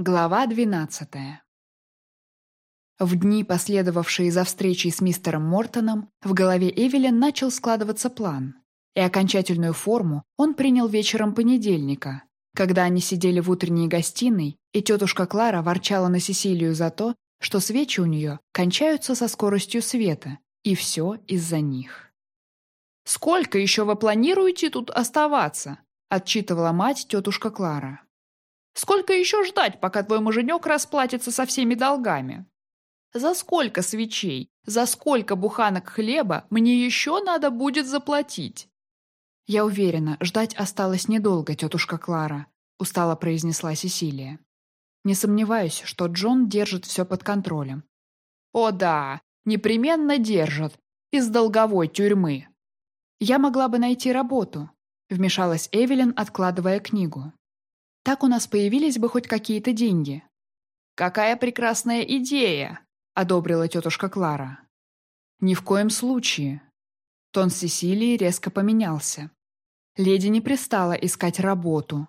Глава двенадцатая. В дни, последовавшие за встречей с мистером Мортоном, в голове Эвелин начал складываться план, и окончательную форму он принял вечером понедельника, когда они сидели в утренней гостиной, и тетушка Клара ворчала на Сесилию за то, что свечи у нее кончаются со скоростью света, и все из-за них. «Сколько еще вы планируете тут оставаться?» — отчитывала мать тетушка Клара. Сколько еще ждать, пока твой муженек расплатится со всеми долгами? За сколько свечей, за сколько буханок хлеба мне еще надо будет заплатить?» «Я уверена, ждать осталось недолго, тетушка Клара», — устало произнесла Сесилия. «Не сомневаюсь, что Джон держит все под контролем». «О да, непременно держит. Из долговой тюрьмы». «Я могла бы найти работу», — вмешалась Эвелин, откладывая книгу. Так у нас появились бы хоть какие-то деньги. «Какая прекрасная идея!» — одобрила тетушка Клара. «Ни в коем случае». Тон Сесилии резко поменялся. Леди не пристала искать работу.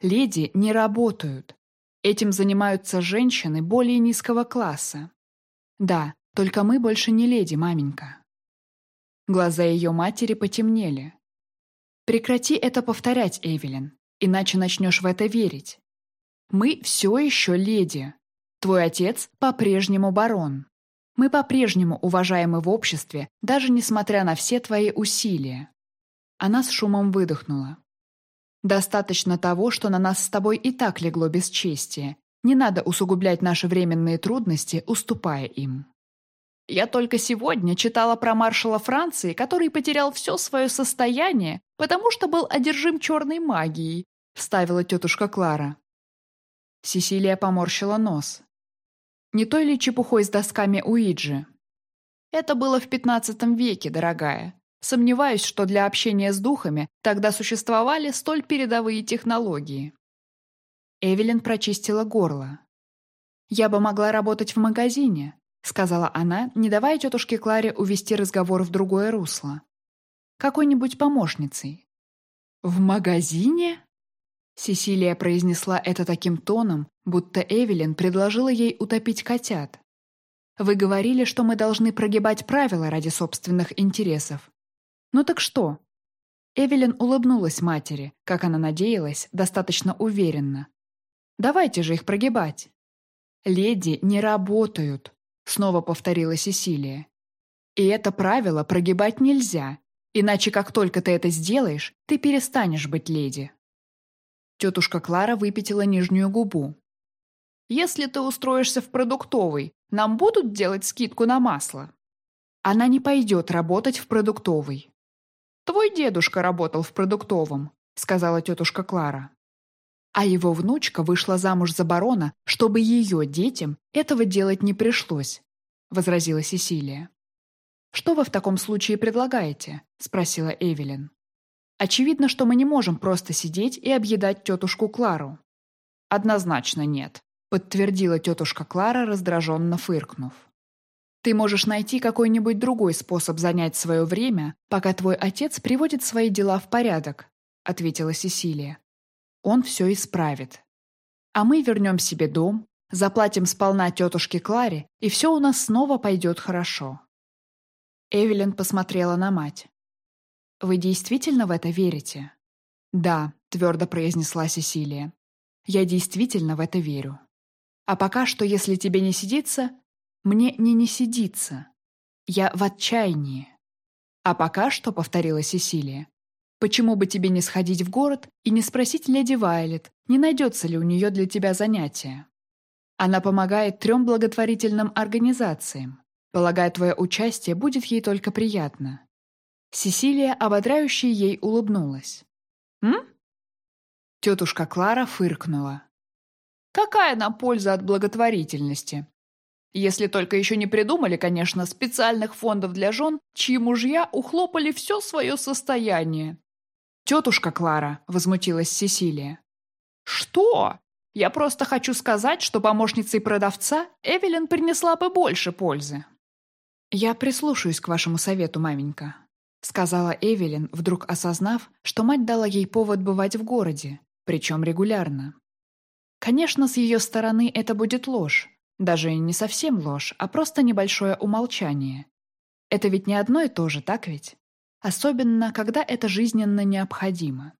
Леди не работают. Этим занимаются женщины более низкого класса. Да, только мы больше не леди, маменька. Глаза ее матери потемнели. Прекрати это повторять, Эвелин иначе начнешь в это верить. Мы все еще леди. Твой отец по-прежнему барон. Мы по-прежнему уважаемы в обществе, даже несмотря на все твои усилия. Она с шумом выдохнула. Достаточно того, что на нас с тобой и так легло бесчестие. Не надо усугублять наши временные трудности, уступая им. Я только сегодня читала про маршала Франции, который потерял все свое состояние, потому что был одержим черной магией, вставила тетушка Клара. Сесилия поморщила нос. Не той ли чепухой с досками Уиджи? Это было в пятнадцатом веке, дорогая. Сомневаюсь, что для общения с духами тогда существовали столь передовые технологии. Эвелин прочистила горло. «Я бы могла работать в магазине», — сказала она, не давая тетушке Кларе увести разговор в другое русло. «Какой-нибудь помощницей». «В магазине?» Сесилия произнесла это таким тоном, будто Эвелин предложила ей утопить котят. «Вы говорили, что мы должны прогибать правила ради собственных интересов. Ну так что?» Эвелин улыбнулась матери, как она надеялась, достаточно уверенно. «Давайте же их прогибать». «Леди не работают», — снова повторила Сесилия. «И это правило прогибать нельзя, иначе как только ты это сделаешь, ты перестанешь быть леди». Тетушка Клара выпятила нижнюю губу. «Если ты устроишься в продуктовый, нам будут делать скидку на масло?» «Она не пойдет работать в продуктовый». «Твой дедушка работал в продуктовом», — сказала тетушка Клара. А его внучка вышла замуж за барона, чтобы ее детям этого делать не пришлось, — возразила Сесилия. «Что вы в таком случае предлагаете?» — спросила Эвелин. Очевидно, что мы не можем просто сидеть и объедать тетушку Клару. Однозначно нет, подтвердила тетушка Клара, раздраженно фыркнув. Ты можешь найти какой-нибудь другой способ занять свое время, пока твой отец приводит свои дела в порядок, ответила Сесилия. Он все исправит. А мы вернем себе дом, заплатим сполна тетушке Кларе, и все у нас снова пойдет хорошо. Эвелин посмотрела на мать. «Вы действительно в это верите?» «Да», — твердо произнесла Сесилия. «Я действительно в это верю. А пока что, если тебе не сидится, мне не не сидится. Я в отчаянии». «А пока что», — повторила Сесилия, «почему бы тебе не сходить в город и не спросить леди Вайлет, не найдется ли у нее для тебя занятия? Она помогает трем благотворительным организациям. Полагаю, твое участие будет ей только приятно. Сесилия ободряюще ей улыбнулась. «М?» Тетушка Клара фыркнула. «Какая нам польза от благотворительности? Если только еще не придумали, конечно, специальных фондов для жен, чьи мужья ухлопали все свое состояние». «Тетушка Клара», — возмутилась Сесилия. «Что? Я просто хочу сказать, что помощницей продавца Эвелин принесла бы больше пользы». «Я прислушаюсь к вашему совету, маменька», — сказала Эвелин, вдруг осознав, что мать дала ей повод бывать в городе, причем регулярно. Конечно, с ее стороны это будет ложь. Даже не совсем ложь, а просто небольшое умолчание. Это ведь не одно и то же, так ведь? Особенно, когда это жизненно необходимо.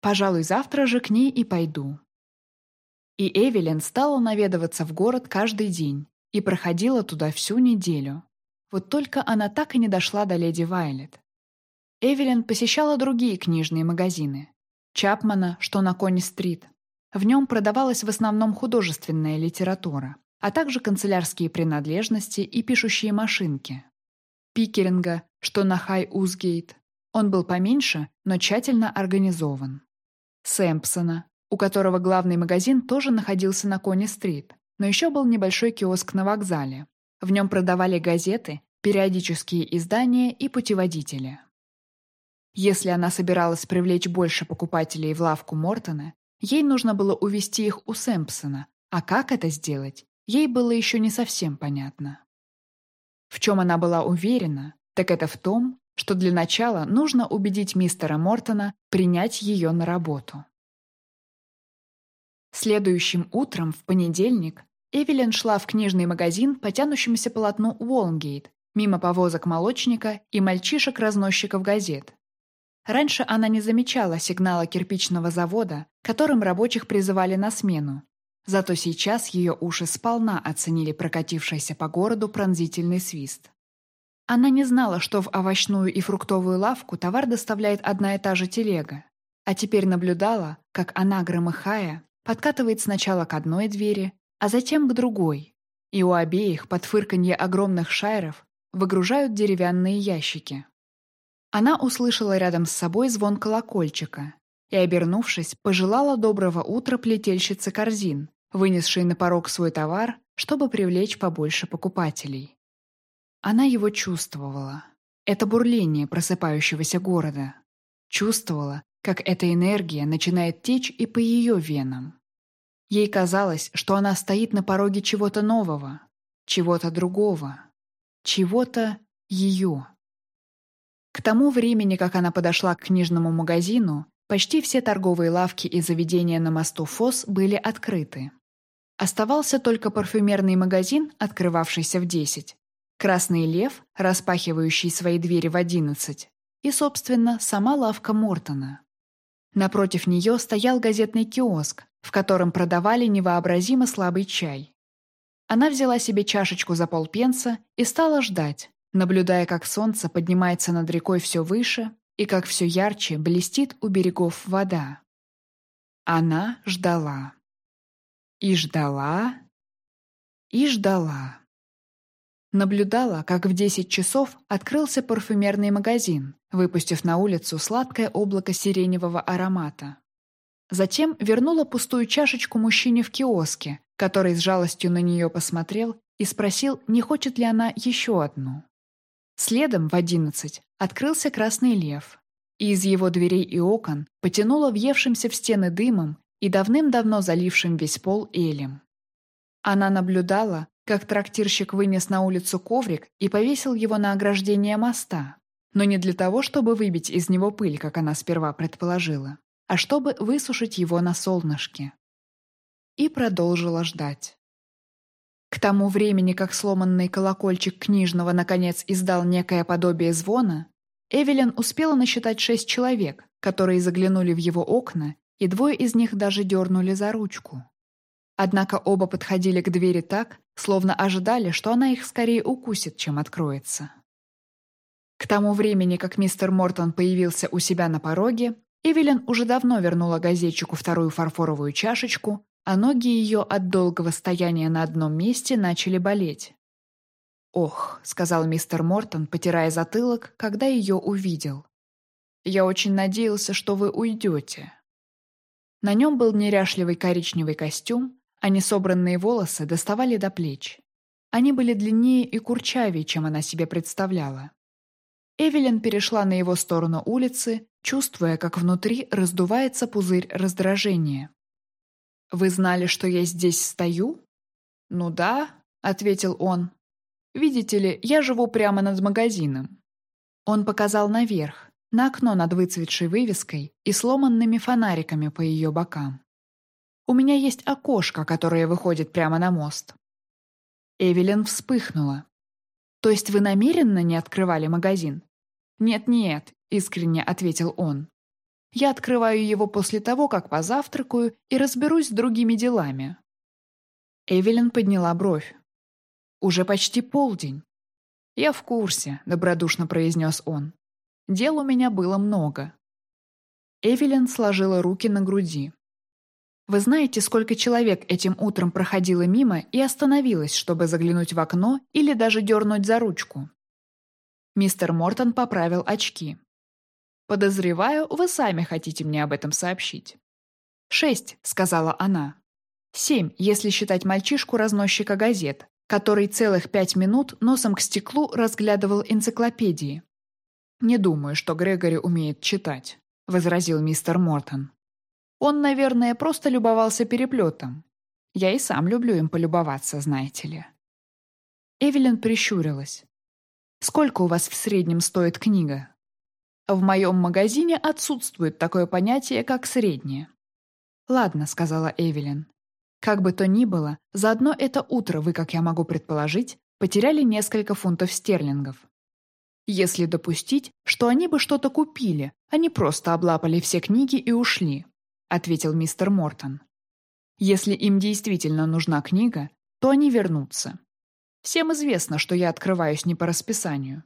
Пожалуй, завтра же к ней и пойду. И Эвелин стала наведываться в город каждый день и проходила туда всю неделю. Вот только она так и не дошла до леди Вайлет. Эвелин посещала другие книжные магазины. Чапмана, что на Кони-стрит. В нем продавалась в основном художественная литература, а также канцелярские принадлежности и пишущие машинки. Пикеринга, что на Хай-Узгейт. Он был поменьше, но тщательно организован. Сэмпсона, у которого главный магазин тоже находился на Кони-стрит, но еще был небольшой киоск на вокзале. В нем продавали газеты, периодические издания и путеводители. Если она собиралась привлечь больше покупателей в лавку Мортона, ей нужно было увести их у Сэмпсона, а как это сделать, ей было еще не совсем понятно. В чем она была уверена, так это в том, что для начала нужно убедить мистера Мортона принять ее на работу. Следующим утром, в понедельник, Эвелин шла в книжный магазин по тянущемуся полотну Уолнгейт, мимо повозок молочника и мальчишек-разносчиков газет. Раньше она не замечала сигнала кирпичного завода, которым рабочих призывали на смену. Зато сейчас ее уши сполна оценили прокатившийся по городу пронзительный свист. Она не знала, что в овощную и фруктовую лавку товар доставляет одна и та же телега, а теперь наблюдала, как она, громыхая, подкатывает сначала к одной двери, а затем к другой, и у обеих под фырканье огромных шайров выгружают деревянные ящики. Она услышала рядом с собой звон колокольчика и, обернувшись, пожелала доброго утра плетельщице корзин, вынесшей на порог свой товар, чтобы привлечь побольше покупателей. Она его чувствовала. Это бурление просыпающегося города. Чувствовала, как эта энергия начинает течь и по ее венам. Ей казалось, что она стоит на пороге чего-то нового, чего-то другого, чего-то ее. К тому времени, как она подошла к книжному магазину, почти все торговые лавки и заведения на мосту Фос были открыты. Оставался только парфюмерный магазин, открывавшийся в 10, Красный лев, распахивающий свои двери в 11, и, собственно, сама лавка Мортона. Напротив нее стоял газетный киоск, в котором продавали невообразимо слабый чай. Она взяла себе чашечку за полпенса и стала ждать, наблюдая, как солнце поднимается над рекой все выше и как все ярче блестит у берегов вода. Она ждала. И ждала. И ждала. Наблюдала, как в 10 часов открылся парфюмерный магазин, выпустив на улицу сладкое облако сиреневого аромата. Затем вернула пустую чашечку мужчине в киоске, который с жалостью на нее посмотрел и спросил, не хочет ли она еще одну. Следом в одиннадцать открылся красный лев, и из его дверей и окон потянуло въевшимся в стены дымом и давным-давно залившим весь пол элем. Она наблюдала, как трактирщик вынес на улицу коврик и повесил его на ограждение моста, но не для того, чтобы выбить из него пыль, как она сперва предположила, а чтобы высушить его на солнышке. И продолжила ждать. К тому времени, как сломанный колокольчик книжного наконец издал некое подобие звона, Эвелин успела насчитать шесть человек, которые заглянули в его окна, и двое из них даже дернули за ручку. Однако оба подходили к двери так, словно ожидали, что она их скорее укусит, чем откроется. К тому времени, как мистер Мортон появился у себя на пороге, Эвелин уже давно вернула газетчику вторую фарфоровую чашечку, а ноги ее от долгого стояния на одном месте начали болеть. «Ох», — сказал мистер Мортон, потирая затылок, когда ее увидел. «Я очень надеялся, что вы уйдете». На нем был неряшливый коричневый костюм, а несобранные волосы доставали до плеч. Они были длиннее и курчавее, чем она себе представляла. Эвелин перешла на его сторону улицы, чувствуя, как внутри раздувается пузырь раздражения. «Вы знали, что я здесь стою?» «Ну да», — ответил он. «Видите ли, я живу прямо над магазином». Он показал наверх, на окно над выцветшей вывеской и сломанными фонариками по ее бокам. У меня есть окошко, которое выходит прямо на мост». Эвелин вспыхнула. «То есть вы намеренно не открывали магазин?» «Нет-нет», — искренне ответил он. «Я открываю его после того, как позавтракаю и разберусь с другими делами». Эвелин подняла бровь. «Уже почти полдень». «Я в курсе», — добродушно произнес он. «Дел у меня было много». Эвелин сложила руки на груди. «Вы знаете, сколько человек этим утром проходило мимо и остановилось, чтобы заглянуть в окно или даже дернуть за ручку?» Мистер Мортон поправил очки. «Подозреваю, вы сами хотите мне об этом сообщить». «Шесть», — сказала она. «Семь, если считать мальчишку-разносчика газет, который целых пять минут носом к стеклу разглядывал энциклопедии». «Не думаю, что Грегори умеет читать», — возразил мистер Мортон. «Он, наверное, просто любовался переплетом. Я и сам люблю им полюбоваться, знаете ли». Эвелин прищурилась. Сколько у вас в среднем стоит книга? В моем магазине отсутствует такое понятие, как среднее. Ладно, сказала Эвелин. Как бы то ни было, за одно это утро вы, как я могу предположить, потеряли несколько фунтов стерлингов. Если допустить, что они бы что-то купили, они просто облапали все книги и ушли, ответил мистер Мортон. Если им действительно нужна книга, то они вернутся. Всем известно, что я открываюсь не по расписанию.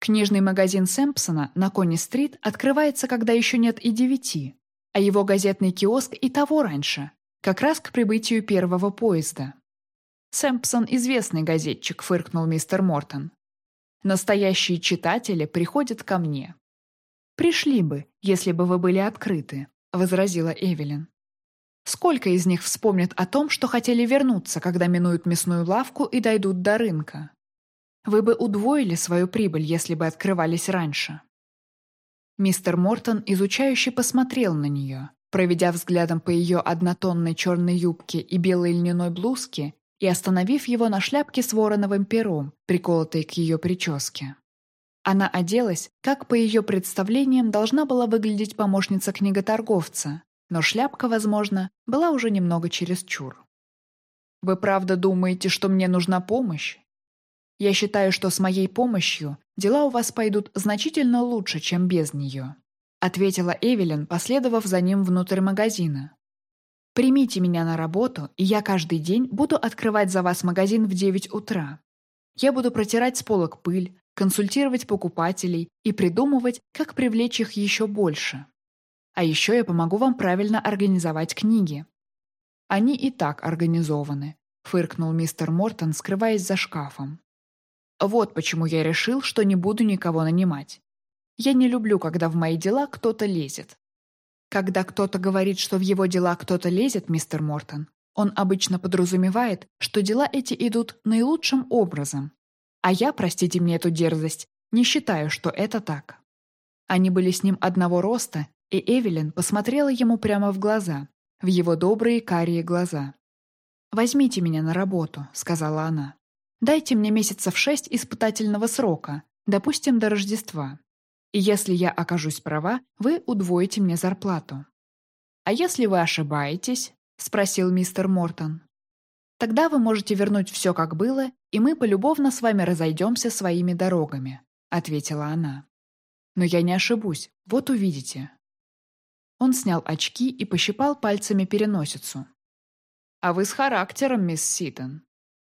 Книжный магазин Сэмпсона на Конни-стрит открывается, когда еще нет и девяти, а его газетный киоск и того раньше, как раз к прибытию первого поезда. «Сэмпсон — известный газетчик», — фыркнул мистер Мортон. «Настоящие читатели приходят ко мне». «Пришли бы, если бы вы были открыты», — возразила Эвелин. Сколько из них вспомнят о том, что хотели вернуться, когда минуют мясную лавку и дойдут до рынка? Вы бы удвоили свою прибыль, если бы открывались раньше. Мистер Мортон изучающе посмотрел на нее, проведя взглядом по ее однотонной черной юбке и белой льняной блузке и остановив его на шляпке с вороновым пером, приколотой к ее прическе. Она оделась, как по ее представлениям должна была выглядеть помощница книготорговца, но шляпка, возможно, была уже немного чересчур. «Вы правда думаете, что мне нужна помощь? Я считаю, что с моей помощью дела у вас пойдут значительно лучше, чем без нее», ответила Эвелин, последовав за ним внутрь магазина. «Примите меня на работу, и я каждый день буду открывать за вас магазин в 9 утра. Я буду протирать с полок пыль, консультировать покупателей и придумывать, как привлечь их еще больше. А еще я помогу вам правильно организовать книги». «Они и так организованы», — фыркнул мистер Мортон, скрываясь за шкафом. «Вот почему я решил, что не буду никого нанимать. Я не люблю, когда в мои дела кто-то лезет». Когда кто-то говорит, что в его дела кто-то лезет, мистер Мортон, он обычно подразумевает, что дела эти идут наилучшим образом. А я, простите мне эту дерзость, не считаю, что это так. Они были с ним одного роста и Эвелин посмотрела ему прямо в глаза, в его добрые карие глаза. «Возьмите меня на работу», — сказала она. «Дайте мне месяцев шесть испытательного срока, допустим, до Рождества. И если я окажусь права, вы удвоите мне зарплату». «А если вы ошибаетесь?» — спросил мистер Мортон. «Тогда вы можете вернуть все, как было, и мы полюбовно с вами разойдемся своими дорогами», — ответила она. «Но я не ошибусь, вот увидите». Он снял очки и пощипал пальцами переносицу. «А вы с характером, мисс Ситон.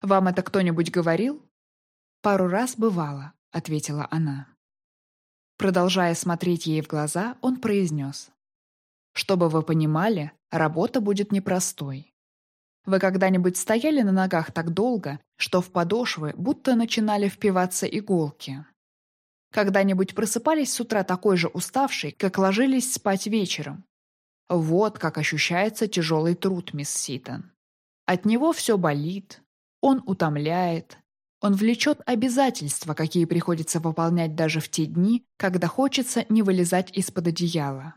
Вам это кто-нибудь говорил?» «Пару раз бывало», — ответила она. Продолжая смотреть ей в глаза, он произнес. «Чтобы вы понимали, работа будет непростой. Вы когда-нибудь стояли на ногах так долго, что в подошвы будто начинали впиваться иголки?» Когда-нибудь просыпались с утра такой же уставшей, как ложились спать вечером. Вот как ощущается тяжелый труд, мисс Ситон. От него все болит, он утомляет, он влечет обязательства, какие приходится выполнять даже в те дни, когда хочется не вылезать из-под одеяла.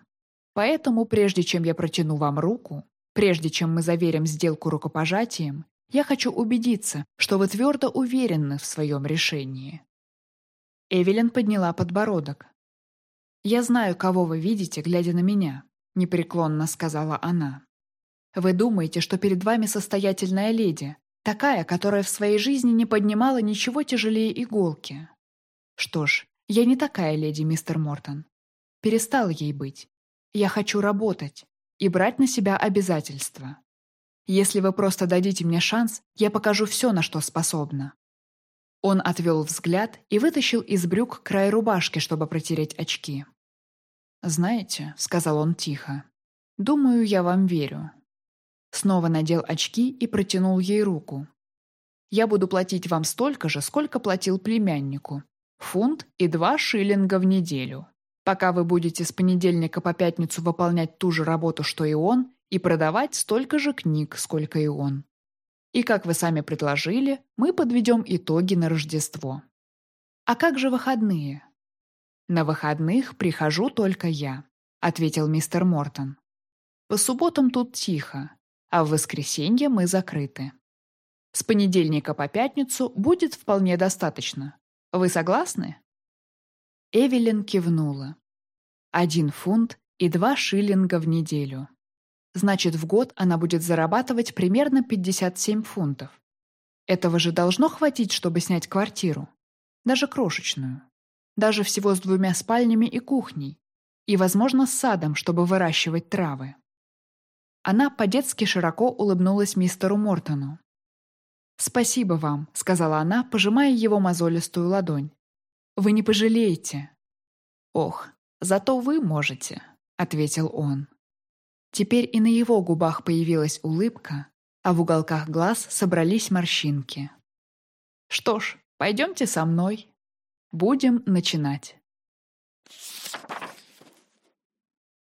Поэтому, прежде чем я протяну вам руку, прежде чем мы заверим сделку рукопожатием, я хочу убедиться, что вы твердо уверены в своем решении. Эвелин подняла подбородок. «Я знаю, кого вы видите, глядя на меня», — непреклонно сказала она. Вы думаете, что перед вами состоятельная леди, такая, которая в своей жизни не поднимала ничего тяжелее иголки. Что ж, я не такая леди, мистер Мортон. Перестал ей быть. Я хочу работать и брать на себя обязательства. Если вы просто дадите мне шанс, я покажу все, на что способна». Он отвел взгляд и вытащил из брюк край рубашки, чтобы протереть очки. «Знаете», — сказал он тихо, — «думаю, я вам верю». Снова надел очки и протянул ей руку. «Я буду платить вам столько же, сколько платил племяннику. Фунт и два шиллинга в неделю. Пока вы будете с понедельника по пятницу выполнять ту же работу, что и он, и продавать столько же книг, сколько и он. И, как вы сами предложили, мы подведем итоги на Рождество. А как же выходные? На выходных прихожу только я, ответил мистер Мортон. По субботам тут тихо, а в воскресенье мы закрыты. С понедельника по пятницу будет вполне достаточно. Вы согласны? Эвелин кивнула. Один фунт и два шиллинга в неделю. Значит, в год она будет зарабатывать примерно 57 фунтов. Этого же должно хватить, чтобы снять квартиру. Даже крошечную. Даже всего с двумя спальнями и кухней. И, возможно, с садом, чтобы выращивать травы. Она по-детски широко улыбнулась мистеру Мортону. «Спасибо вам», — сказала она, пожимая его мозолистую ладонь. «Вы не пожалеете». «Ох, зато вы можете», — ответил он. Теперь и на его губах появилась улыбка, а в уголках глаз собрались морщинки. «Что ж, пойдемте со мной. Будем начинать».